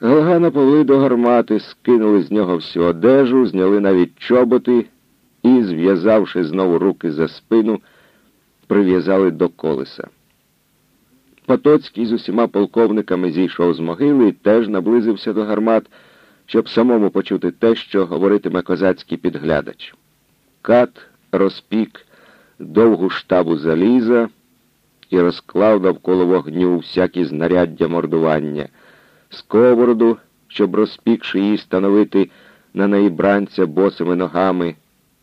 Галагана повели до гармати, скинули з нього всю одежу, зняли навіть чоботи і, зв'язавши знову руки за спину, прив'язали до колеса. Потоцький з усіма полковниками зійшов з могили і теж наблизився до гармат, щоб самому почути те, що говоритиме козацький підглядач. Кат розпік довгу штабу заліза і розклав навколо вогню всякі знаряддя мордування, сковороду, щоб розпікши її становити на неї бранця босими ногами,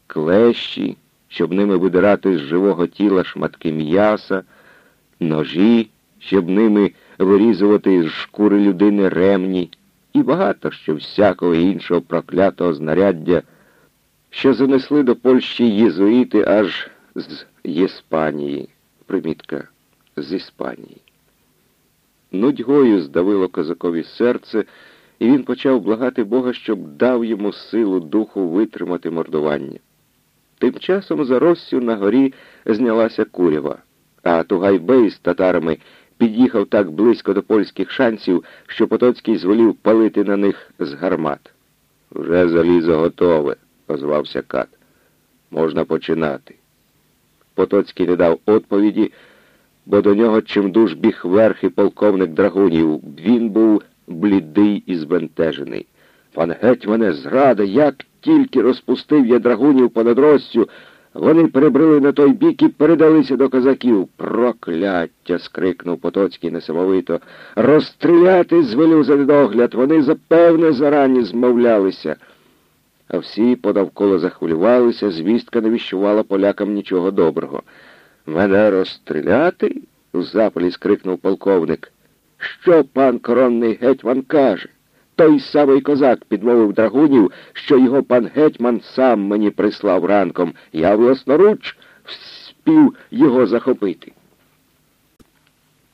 клещі, щоб ними видирати з живого тіла шматки м'яса, ножі, щоб ними вирізувати з шкури людини ремні, і багато що всякого іншого проклятого знаряддя, що занесли до Польщі єзуїти аж з Єспанії. Примітка з Іспанії. Нудьгою здавило козакові серце, і він почав благати Бога, щоб дав йому силу духу витримати мордування. Тим часом за Россю на горі знялася курява, а Тугайбей з татарами під'їхав так близько до польських шансів, що Потоцький звелів палити на них з гармат. Вже залізо готове, озвався Кат. Можна починати. Потоцький не дав відповіді, бо до нього чимдуж біг верхи полковник драгунів. Він був блідий і збентежений. Пан гетьмане, зрада, як тільки розпустив я драгунів понад Россю, вони перебрили на той бік і передалися до козаків. Прокляття. скрикнув Потоцький несамовито. Розстріляти звелю за недогляд. Вони запевне зарані змовлялися. А всі подавколо захвилювалися, звістка не віщувала полякам нічого доброго. Мене розстріляти? у запалі скрикнув полковник. Що пан коронний гетьман каже? Той самий козак підмовив драгунів, що його пан гетьман сам мені прислав ранком. Я власноруч спів його захопити.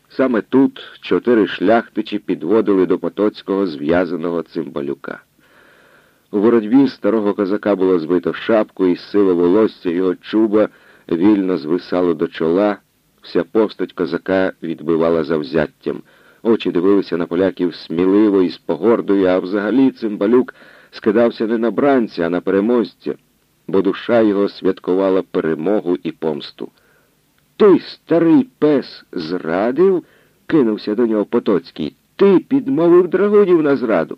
Саме тут чотири шляхтичі підводили до Потоцького зв'язаного цимбалюка. У боротьбі старого козака було збито шапку, і сила волосся його чуба вільно звисало до чола, вся постать козака відбивала завзяттям. Очі дивилися на поляків сміливо і з погордою, а взагалі цимбалюк скидався не на бранця, а на переможця, бо душа його святкувала перемогу і помсту. Той старий пес зрадив, кинувся до нього Потоцький. Ти підмовив драгунів на зраду.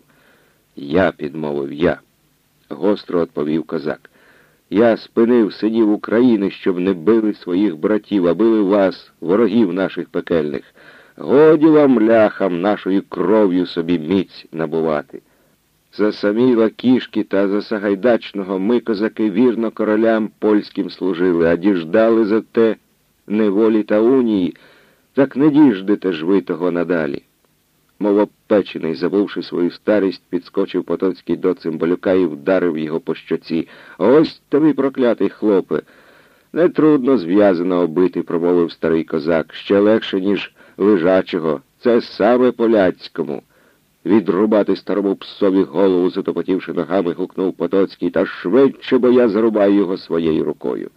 Я підмовив я, гостро відповів козак. Я спинив синів України, щоб не били своїх братів, а били вас, ворогів наших пекельних. Годі вам, ляхам, нашою кров'ю собі міць набувати. За самі лакішки та за Сагайдачного ми, козаки, вірно королям польським служили, а діждали за те неволі та унії, так не діждете ж ви того надалі. Мов обпечений, забувши свою старість, підскочив Потоцький до цимбалюка і вдарив його по щоці. Ось тобі, проклятий хлопе. Нетрудно зв'язано обити, промовив старий козак, ще легше, ніж лежачого. Це саме поляцькому. Відрубати старому псові голову, затопотівши ногами, гукнув Потоцький, та швидше, бо я зарубаю його своєю рукою.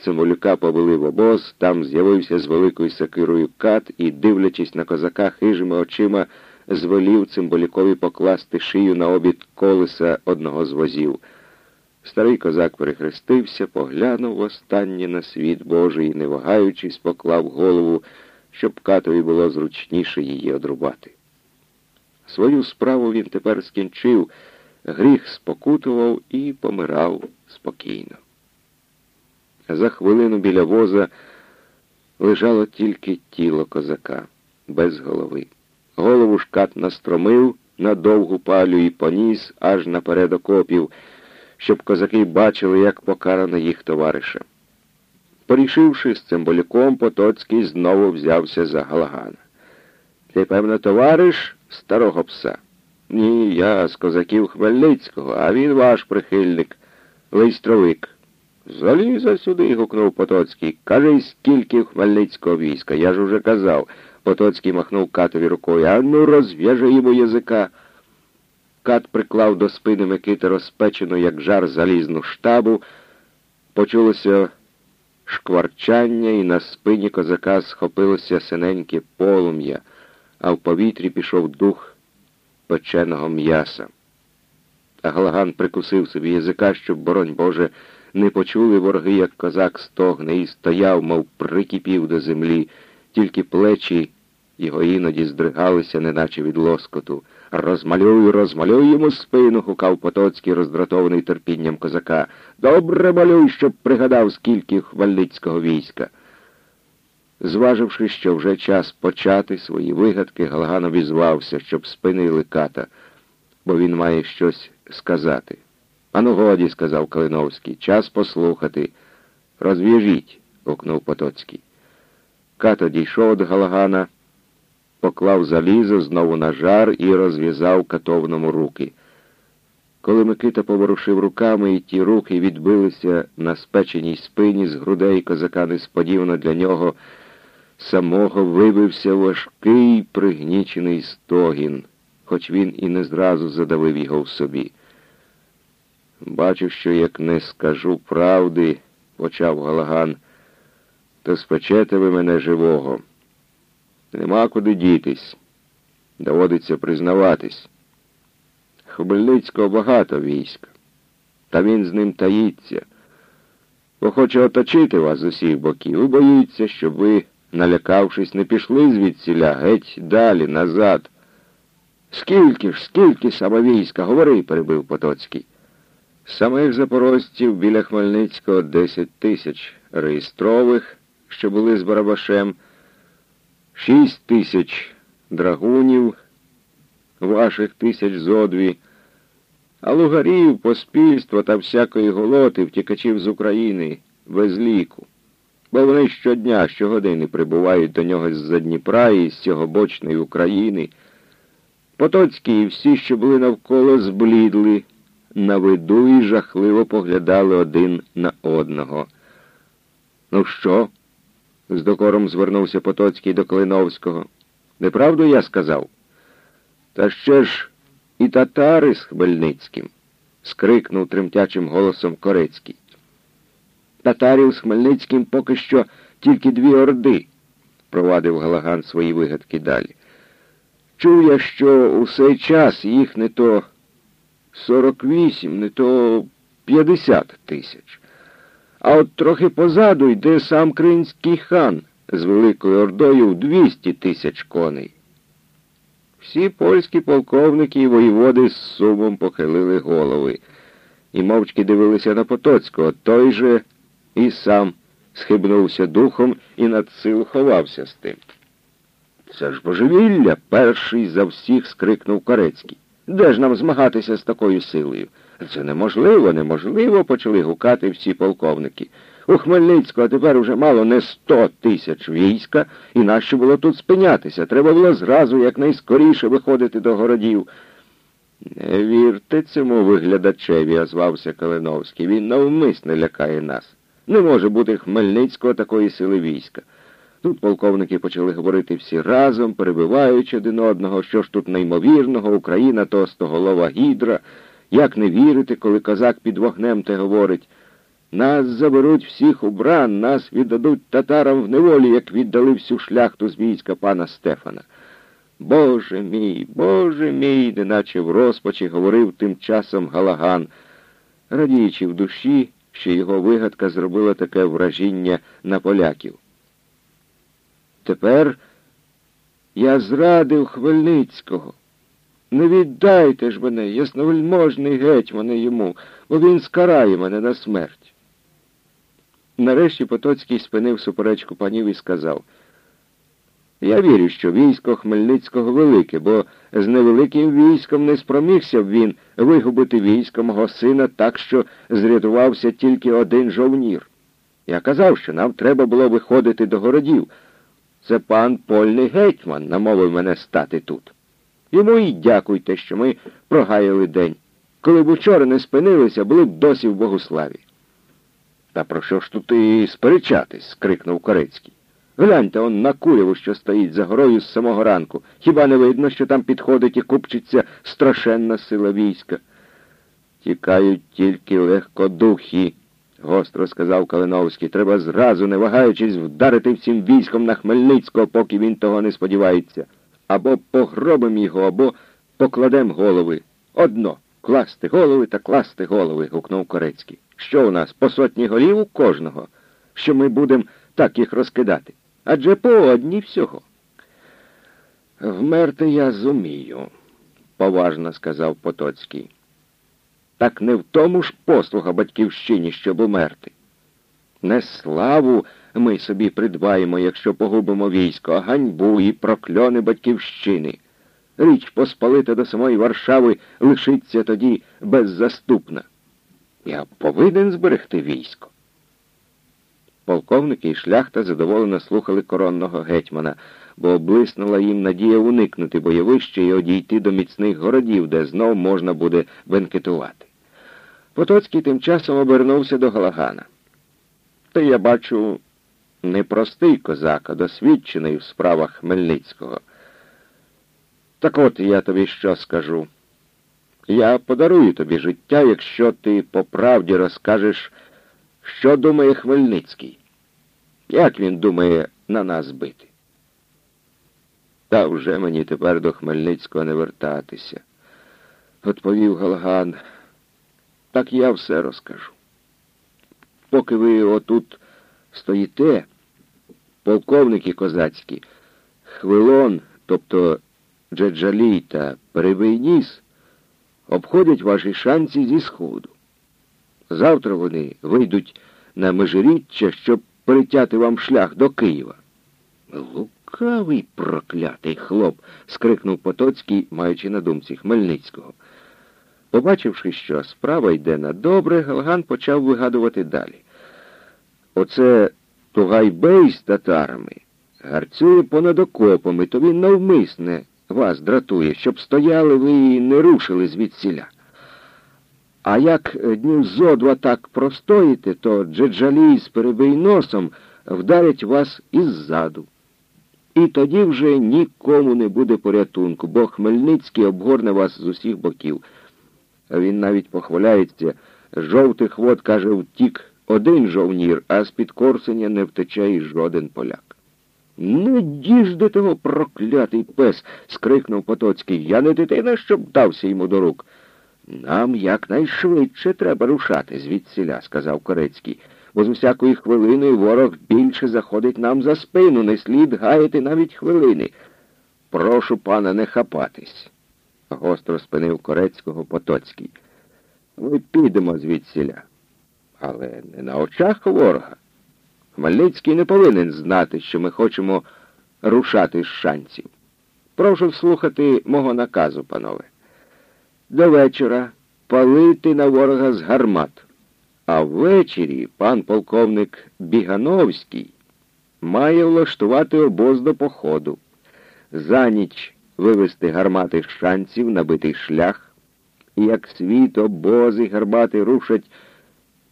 Цимолюка повели в обоз, там з'явився з великою сакирою кат і, дивлячись на козака, хижими очима, звелів цимболікові покласти шию на обід колеса одного з возів. Старий козак перехрестився, поглянув востаннє на світ Божий не вагаючись, поклав голову, щоб катові було зручніше її одрубати. Свою справу він тепер скінчив, гріх спокутував і помирав спокійно. За хвилину біля воза лежало тільки тіло козака, без голови. Голову шкат настромив на довгу палю і поніс аж наперед окопів, щоб козаки бачили, як покарано їх товариша. Порішивши з цимболяком, Потоцький знову взявся за Галагана. Ти, певно, товариш старого пса? Ні, я з козаків Хмельницького, а він ваш прихильник, листровик. Заліза сюди, гукнув Потоцький. Кажи, скільки Хмельницького війська. Я ж уже казав. Потоцький махнув катові рукою. А ну розв'яжи йому язика. Кат приклав до спини Микити розпечену, як жар залізну штабу. Почулося шкварчання, і на спині козака схопилося синеньке полум'я, а в повітрі пішов дух печеного м'яса. А Галаган прикусив собі язика, щоб, боронь Боже, не почули вороги, як козак стогне, і стояв, мов прикипів до землі, тільки плечі його іноді здригалися, неначе від лоскоту. Розмалюй, розмалюй йому спину, гукав Потоцький, роздратований терпінням козака. Добре малюй, щоб пригадав, скільки хвальницького війська. Зваживши, що вже час почати свої вигадки, Галаган обізвався, щоб спинили ката, бо він має щось сказати. Ану годі, сказав Калиновський, час послухати. Розв'яжіть, гукнув Потоцький. Ката дійшов від Галагана поклав залізо знову на жар і розв'язав катовному руки. Коли Микита поворушив руками, і ті руки відбилися на спеченій спині з грудей козака несподівано для нього, самого вибився важкий пригнічений стогін, хоч він і не зразу задавив його в собі. Бачу, що як не скажу правди, почав Галаган, то спечете ви мене живого. Нема куди дітись. Доводиться признаватись. Хмельницького багато війська, та він з ним таїться, бо хоче оточити вас з усіх боків і боїться, щоб ви, налякавшись, не пішли звідсіля геть далі, назад. Скільки ж, скільки саме війська? Говори, перебив Потоцький. Самих запорожців біля Хмельницького десять тисяч реєстрових, що були з Барабашем шість тисяч драгунів, ваших тисяч зодві, а лугарів, поспільства та всякої голоти, втікачів з України без ліку. Бо вони щодня, щогодини прибувають до нього з-за Дніпра і з цього бочної України. Потоцькі і всі, що були навколо, зблідли на виду і жахливо поглядали один на одного. Ну що? з докором звернувся Потоцький до Клиновського. Неправду я сказав? Та ще ж і татари з Хмельницьким, скрикнув тремтячим голосом Корецький. Татарів з Хмельницьким поки що тільки дві орди, провадив Галаган свої вигадки далі. Чув я, що у цей час їх не то сорок вісім, не то п'ятдесят тисяч. А от трохи позаду йде сам Кримський хан з Великою Ордою в 200 тисяч коней. Всі польські полковники і воєводи з сумом похилили голови і мовчки дивилися на Потоцького. Той же і сам схибнувся духом і над сил ховався з тим. Це ж божевілля, перший за всіх скрикнув Корецький. Де ж нам змагатися з такою силою? Це неможливо, неможливо, почали гукати всі полковники. У Хмельницького тепер уже мало не сто тисяч війська, і нащо було тут спинятися? Треба було зразу якнайскоріше виходити до городів. Не вірте цьому виглядачеві, озвався Калиновський. Він навмисне лякає нас. Не може бути Хмельницького такої сили війська. Тут полковники почали говорити всі разом, перебиваючи один одного, що ж тут неймовірного, Україна то стоголова гідра. Як не вірити, коли козак під вогнем те говорить? Нас заберуть всіх у бран, нас віддадуть татарам в неволі, як віддали всю шляхту з війська пана Стефана. Боже мій, Боже мій, неначе в розпачі говорив тим часом Галаган, радіючи в душі, що його вигадка зробила таке вражіння на поляків. Тепер я зрадив Хмельницького. Не віддайте ж мене, ясновельможний гетьмане йому, бо він скарає мене на смерть. Нарешті Потоцький спинив суперечку панів і сказав, я вірю, що військо Хмельницького велике, бо з невеликим військом не спромігся б він вигубити військо мого сина так, що зрятувався тільки один жовнір. Я казав, що нам треба було виходити до городів. Це пан польний гетьман намовив мене стати тут. Йому й дякуйте, що ми прогаяли день. Коли б учора не спинилися, були б досі в Богославі. Та про що ж тут і сперечатись? скрикнув Корецький. Гляньте он на куряву, що стоїть за горою з самого ранку. Хіба не видно, що там підходить і купчиться страшенна сила війська? Тікають тільки легкодухі, гостро сказав Калиновський. Треба зразу, не вагаючись, вдарити всім військом на Хмельницького, поки він того не сподівається або погробим його, або покладем голови. Одно класти голови та класти голови, гукнув Корецький. Що у нас, по сотні голів у кожного, що ми будемо так їх розкидати? Адже по одній всього. Вмерти я зумію, поважно сказав Потоцький. Так не в тому ж послуга батьківщині, щоб умерти. Не славу ми собі придбаємо, якщо погубимо військо, а ганьбу і прокльони батьківщини. Річ Посполита до самої Варшави лишиться тоді беззаступна. Я повинен зберегти військо. Полковники і шляхта задоволено слухали коронного гетьмана, бо облиснула їм надія уникнути бойовища і одійти до міцних городів, де знов можна буде бенкетувати. Потоцький тим часом обернувся до Галагана. Ти, я бачу, непростий козак, а досвідчений в справах Хмельницького. Так от я тобі що скажу. Я подарую тобі життя, якщо ти по правді розкажеш, що думає Хмельницький. Як він думає на нас бити? Та вже мені тепер до Хмельницького не вертатися, відповів Галаган. Так я все розкажу. Поки ви отут стоїте, полковники козацькі, хвилон, тобто Джеджалій та Перебий ніс, обходять ваші шанці зі сходу. Завтра вони вийдуть на межиріччя, щоб перетяти вам шлях до Києва. Лукавий проклятий хлоп, скрикнув Потоцький, маючи на думці Хмельницького. Побачивши, що справа йде на добре, Галган почав вигадувати далі. Оце Тугайбей з татарами гарцює понад окопами, то він навмисне вас дратує, щоб стояли ви і не рушили звідсіля. А як днів зо два так простоїте, то джеджалі з перебийносом вдарять вас іззаду. І тоді вже нікому не буде порятунку, бо Хмельницький обгорне вас з усіх боків. Він навіть похваляється, жовтих вод, каже, втік один жовнір, а з-під Корсеня не втече і жоден поляк. Не діжди того, проклятий пес, скрикнув Потоцький. Я не дитина, щоб дався йому до рук. Нам якнайшвидше треба рушати звідсіля, сказав Корецький, бо з усякої хвилини ворог більше заходить нам за спину, не слід гаяти навіть хвилини. Прошу пана не хапатись гостро спинив Корецького Потоцький. Ми підемо звідсіля. Але не на очах ворога. Хмельницький не повинен знати, що ми хочемо рушати з шанців. Прошу слухати мого наказу, панове. До вечора палити на ворога з гармат. А ввечері пан полковник Бігановський має влаштувати обоз до походу. За ніч вивести гармати з шанців, набитий шлях, і як світ обози гармати рушать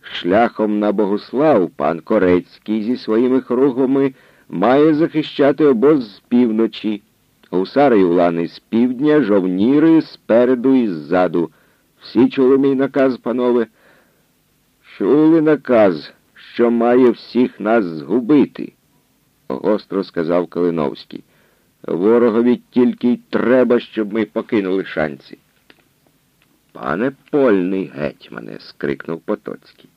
шляхом на Богослав, пан Корецький зі своїми кругами має захищати обоз з півночі, гусари і улани з півдня, жовніри спереду і ззаду. Всі чули мій наказ, панове? Чули наказ, що має всіх нас згубити, гостро сказав Калиновський. Ворогові тільки й треба, щоб ми покинули шанці. Пане польний гетьмане, скрикнув Потоцький.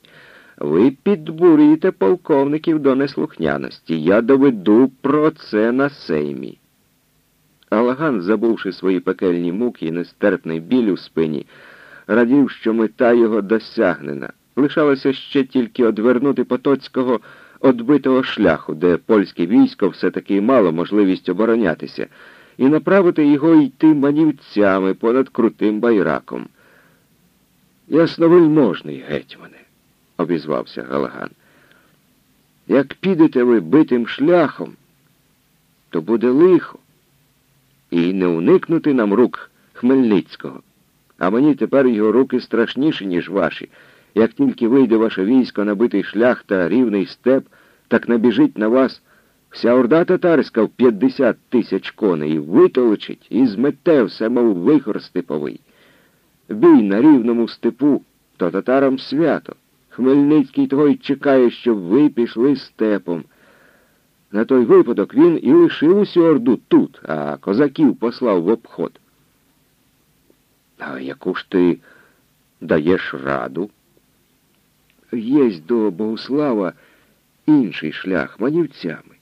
Ви підбурюєте полковників до неслухняності. Я доведу про це на сеймі. Алаган, забувши свої пекельні муки і нестерпний біль у спині, радів, що мета його досягнена. Лишалося ще тільки одвернути Потоцького одбитого шляху, де польське військо все-таки мало можливість оборонятися, і направити його йти манівцями понад крутим байраком. Ясновельможний гетьмане, обізвався Галаган. Як підете ви битим шляхом, то буде лихо. І не уникнути нам рук Хмельницького. А мені тепер його руки страшніші, ніж ваші. Як тільки вийде ваше військо на битий шлях та рівний степ, так набіжить на вас вся орда татарська в п'ятдесят тисяч коней, витолочить, і змете все, мов вихор степовий. Бій на рівному степу, то татарам свято. Хмельницький того й чекає, щоб ви пішли степом. На той випадок він і лишив усю орду тут, а козаків послав в обход. А яку ж ти даєш раду? Єсть до Богуслава інший шлях манівцями.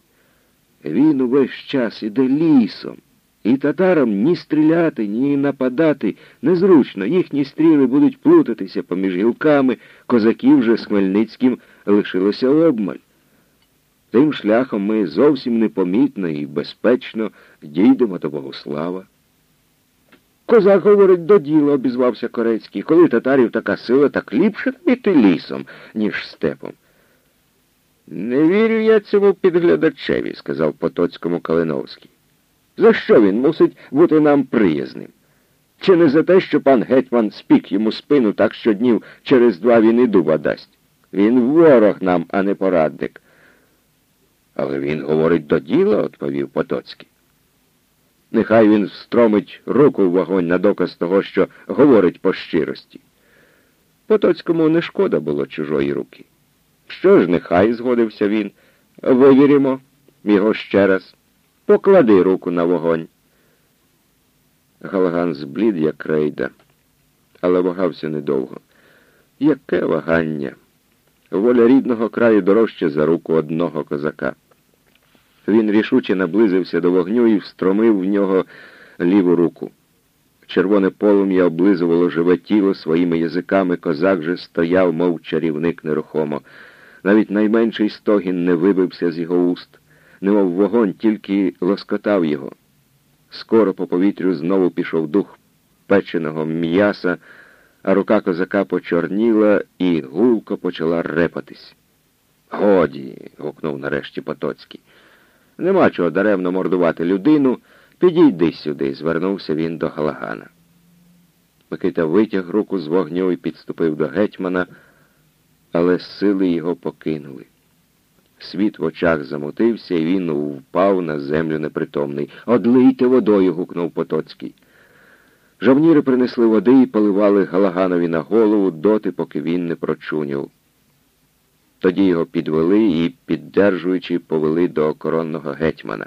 Він увесь час іде лісом. І татарам ні стріляти, ні нападати незручно. Їхні стріли будуть плутатися поміж гілками, козаків же з Хмельницьким лишилося обмаль. Тим шляхом ми зовсім непомітно і безпечно дійдемо до Богослава. Козак говорить до діла, обізвався Корецький. Коли татарів така сила, так ліпше іти лісом, ніж степом. Не вірю я цьому підглядачеві, сказав Потоцькому Калиновський. За що він мусить бути нам приязним? Чи не за те, що пан гетьман спік йому спину так що днів через два він і дуба дасть? Він ворог нам, а не порадник. Але він говорить до діла, відповів Потоцький. Нехай він встромить руку в вогонь на доказ того, що говорить по щирості. Потоцькому не шкода було чужої руки. Що ж, нехай, згодився він. Вивіримо його ще раз. Поклади руку на вогонь. Галаган зблід, як рейда, але вагався недовго. Яке вагання? Воля рідного краю дорожче за руку одного козака. Він рішуче наблизився до вогню і встромив в нього ліву руку. Червоне полум'я облизувало живе тіло своїми язиками, козак же стояв, мов чарівник нерухомо. Навіть найменший стогін не вибився з його уст, немов вогонь тільки лоскотав його. Скоро по повітрю знову пішов дух печеного м'яса, а рука козака почорніла і гулко почала репатись. Годі. гукнув нарешті Потоцький. Нема чого даремно мордувати людину. Підійди сюди, звернувся він до Галагана. Микита витяг руку з вогню і підступив до гетьмана, але сили його покинули. Світ в очах замутився, і він впав на землю непритомний. Одлийте водою. гукнув Потоцький. Жовніри принесли води і поливали Галаганові на голову доти, поки він не прочуняв. Тоді його підвели і, піддержуючи, повели до коронного гетьмана.